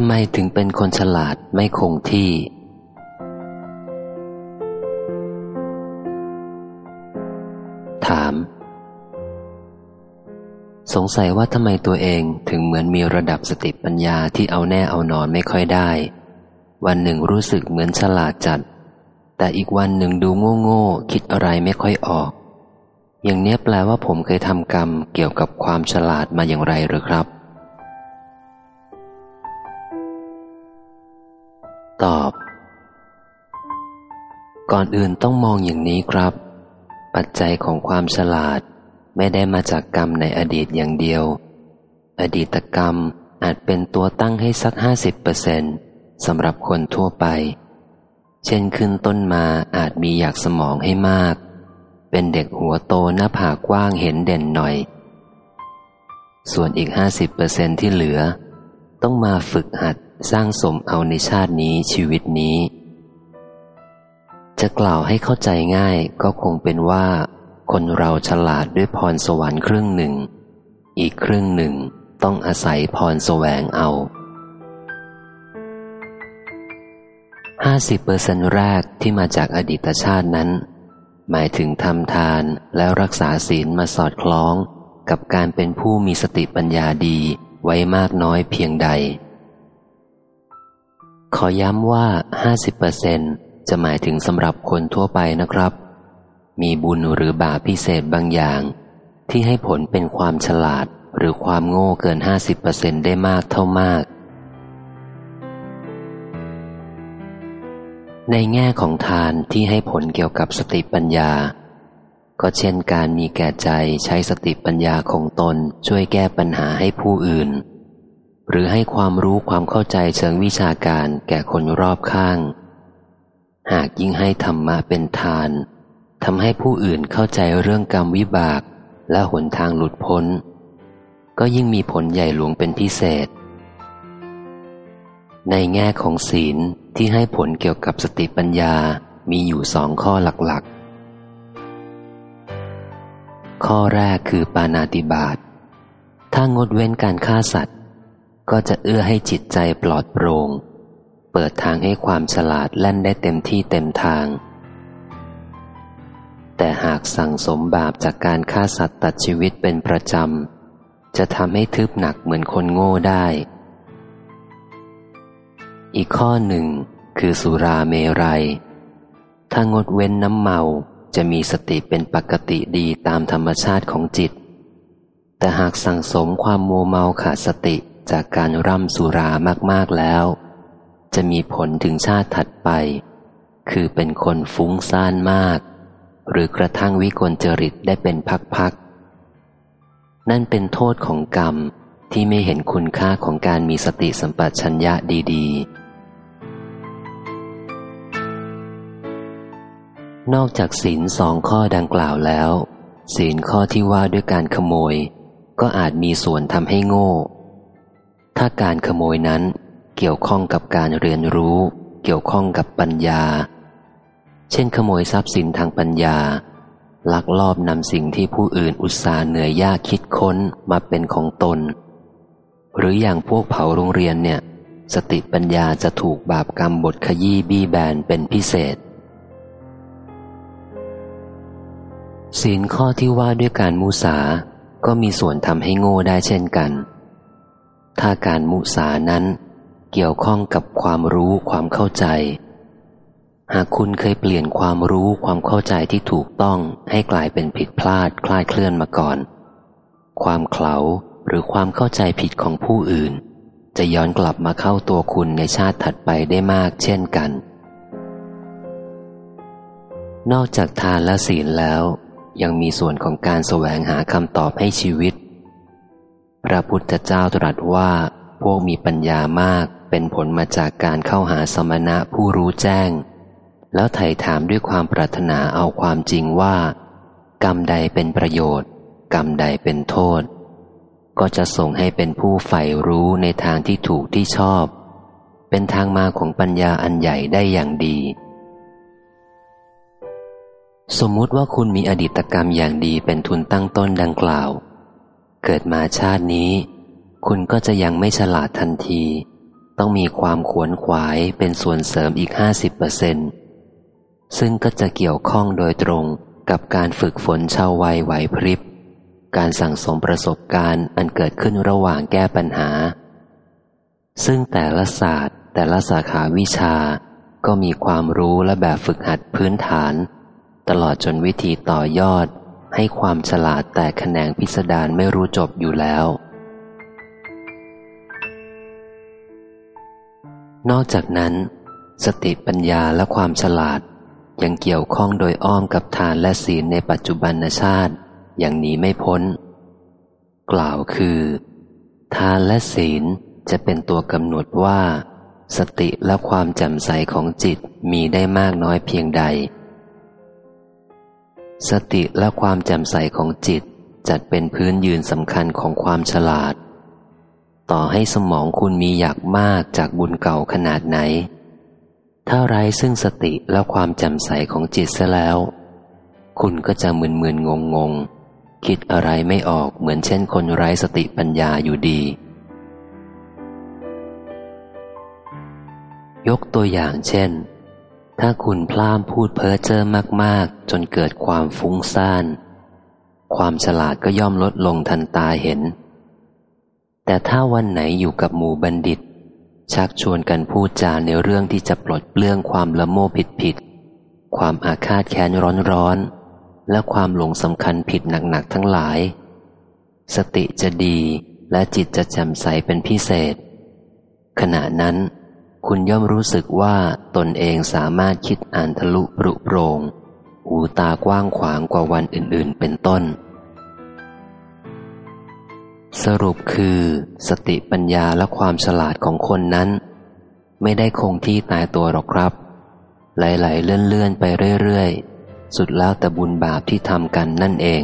ทำไมถึงเป็นคนฉลาดไม่คงที่ ถาม สงสัยว่าทำไมตัวเองถึงเหมือนมีระดับสติปัญญาที่เอาแน่เอานอนไม่ค่อยได้ วันหนึ่งรู้สึกเหมือนฉลาดจัด แต่อีกวันหนึ่งดูโง่โง่คิดอะไรไม่ค่อยออก อย่างเนี้ยแปลว่าผมเคยทำกรรมเกี่ยวกับความฉลาดมาอย่างไรหรือครับ ตอบ ก่อนอื่นต้องมองอย่างนี้ครับ ปัจจัยของความฉลาดไม่ได้มาจากกรรมในอดีตอย่างเดียว อดีตกรรมอาจเป็นตัวตั้งให้สักห้าสิบเปอร์เซนสำหรับคนทั่วไป เช่นขึ้นต้นมาอาจมีอยากสมองให้มาก เป็นเด็กหัวโตหน้าผากกว้างเห็นเด่นหน่อย ส่วนอีกห้าสิบเปอร์เซนที่เหลือ ต้องมาฝึกหัด สร้างสมเอาในชาตินี้ชีวิตนี้ จะกล่าวให้เข้าใจง่ายก็คงเป็นว่า คนเราฉลาดด้วยพรสวรรค์ครึ่งหนึ่ง อีกครึ่งหนึ่งต้องอาศัยพรแสวงเอาห้าสิบเปอร์เซนแรกที่มาจากอดีตชาตินั้น หมายถึงทำทานและรักษาศีลมาสอดคล้องกับการเป็นผู้มีสติปัญญาดีไว้มากน้อยเพียงใด ขอย้ำว่า 50%จะหมายถึงสำหรับคนทั่วไปนะครับ มีบุญหรือบาปพิเศษบางอย่าง ที่ให้ผลเป็นความฉลาดหรือความโง่เกิน 50%ได้มากเท่ามาก ในแง่ของทานที่ให้ผลเกี่ยวกับสติปัญญา ก็เช่นการมีแก่ใจใช้สติปัญญาของตนช่วยแก้ปัญหาให้ผู้อื่น หรือให้ความรู้ความเข้าใจเชิงวิชาการแก่คนรอบข้าง หากยิ่งให้ธรรมะเป็นทานทำให้ผู้อื่นเข้าใจเรื่องกรรมวิบากและหนทางหลุดพ้น ก็ยิ่งมีผลใหญ่หลวงเป็นพิเศษ ในแง่ของศีลที่ให้ผลเกี่ยวกับสติปัญญามีอยู่สองข้อหลักๆ ข้อแรกคือปานาติบาตถ้างดเว้นการฆ่าสัตว์ ก็จะเอื้อให้จิตใจปลอดโปร่ง เปิดทางให้ความฉลาดแล่นได้เต็มที่เต็มทาง แต่หากสั่งสมบาปจากการฆ่าสัตว์ตัดชีวิตเป็นประจำ จะทำให้ทึบหนักเหมือนคนโง่ได้ อีกข้อหนึ่งคือสุราเมรัย ถ้างดเว้นน้ำเมาจะมีสติเป็นปกติดีตามธรรมชาติของจิต แต่หากสั่งสมความมัวเมาขาดสติ จากการร่ำสุรามากๆแล้ว จะมีผลถึงชาติถัดไป คือเป็นคนฟุ้งซ่านมาก หรือกระทั่งวิกลจริตได้เป็นพักๆ นั่นเป็นโทษของกรรมที่ไม่เห็นคุณค่าของการมีสติสัมปชัญญะดี ๆ นอกจากศีลสองข้อดังกล่าวแล้ว ศีลข้อที่ว่าด้วยการขโมย ก็อาจมีส่วนทำให้โง่ ถ้าการขโมยนั้นเกี่ยวข้องกับการเรียนรู้ เกี่ยวข้องกับปัญญา เช่นขโมยทรัพย์สินทางปัญญา ลักลอบนำสิ่งที่ผู้อื่นอุตส่าห์เหนื่อยยากคิดค้นมาเป็นของตน หรืออย่างพวกเผาโรงเรียนเนี่ย สติปัญญาจะถูกบาปกรรมบทขยี้บี้แบนเป็นพิเศษศีลข้อที่ว่าด้วยการมุสา ก็มีส่วนทำให้โง่ได้เช่นกัน ถ้าการมุสานั้น เกี่ยวข้องกับความรู้ความเข้าใจ หากคุณเคยเปลี่ยนความรู้ความเข้าใจที่ถูกต้องให้กลายเป็นผิดพลาดคลาดเคลื่อนมาก่อน ความเขลาหรือความเข้าใจผิดของผู้อื่น จะย้อนกลับมาเข้าตัวคุณในชาติถัดไปได้มากเช่นกัน นอกจากทานและศีลแล้ว ยังมีส่วนของการแสวงหาคำตอบให้ชีวิต พระพุทธเจ้าตรัสว่า พวกมีปัญญามากเป็นผลมาจากการเข้าหาสมณะผู้รู้แจ้ง แล้วไถ่ถามด้วยความปรารถนาเอาความจริงว่า กรรมใดเป็นประโยชน์ กรรมใดเป็นโทษ ก็จะส่งให้เป็นผู้ใฝ่รู้ในทางที่ถูกที่ชอบ เป็นทางมาของปัญญาอันใหญ่ได้อย่างดี สมมุติว่าคุณมีอดีตกรรมอย่างดีเป็นทุนตั้งต้นดังกล่าว เกิดมาชาตินี้ คุณก็จะยังไม่ฉลาดทันที ต้องมีความขวนขวายเป็นส่วนเสริมอีกห้าสิบเปอร์เซนซึ่งก็จะเกี่ยวข้องโดยตรงกับการฝึกฝนเช่าววัยไหวพริบ การสั่งสมประสบการณ์อันเกิดขึ้นระหว่างแก้ปัญหา ซึ่งแต่ละศาสตร์ แต่ละสาขาวิชา ก็มีความรู้และแบบฝึกหัดพื้นฐาน ตลอดจนวิธีต่อยอด ให้ความฉลาดแต่แขนงพิสดารไม่รู้จบอยู่แล้ว นอกจากนั้น สติปัญญาและความฉลาด ยังเกี่ยวข้องโดยอ้อมกับทานและศีลในปัจจุบันชาติ อย่างนี้ไม่พ้น กล่าวคือ ทานและศีลจะเป็นตัวกำหนดว่า สติและความแจ่มใสของจิตมีได้มากน้อยเพียงใด สติและความแจ่มใสของจิตจัดเป็นพื้นยืนสำคัญของความฉลาด ต่อให้สมองคุณมีอยากมากจากบุญเก่าขนาดไหน ถ้าไร้ซึ่งสติและความแจ่มใสของจิตเสียแล้ว คุณก็จะมึนมึนงงงงคิดอะไรไม่ออกเหมือนเช่นคนไร้สติปัญญาอยู่ดี ยกตัวอย่างเช่น ถ้าคุณพล่ามพูดเพ้อเจ้อมาก ๆ จนเกิดความฟุ้งซ่าน ความฉลาดก็ย่อมลดลงทันตาเห็น แต่ถ้าวันไหนอยู่กับหมู่บัณฑิต ชักชวนกันพูดจาในเรื่องที่จะปลดเปลื้องความละโมบผิดผิด ความอาฆาตแค้นร้อนร้อนและความหลงสำคัญผิดหนัก ๆ ทั้งหลาย สติจะดีและจิตจะแจ่มใสเป็นพิเศษ ขณะนั้น คุณย่อมรู้สึกว่าตนเองสามารถคิดอ่านทะลุปรุโปรง หูตากว้างขวางกว่าวันอื่น ๆ เป็นต้น สรุปคือ สติปัญญาและความฉลาดของคนนั้น ไม่ได้คงที่ตายตัวหรอกครับ ไหลๆเลื่อนๆไปเรื่อย ๆ สุดแล้วแต่บุญบาปที่ทำกันนั่นเอง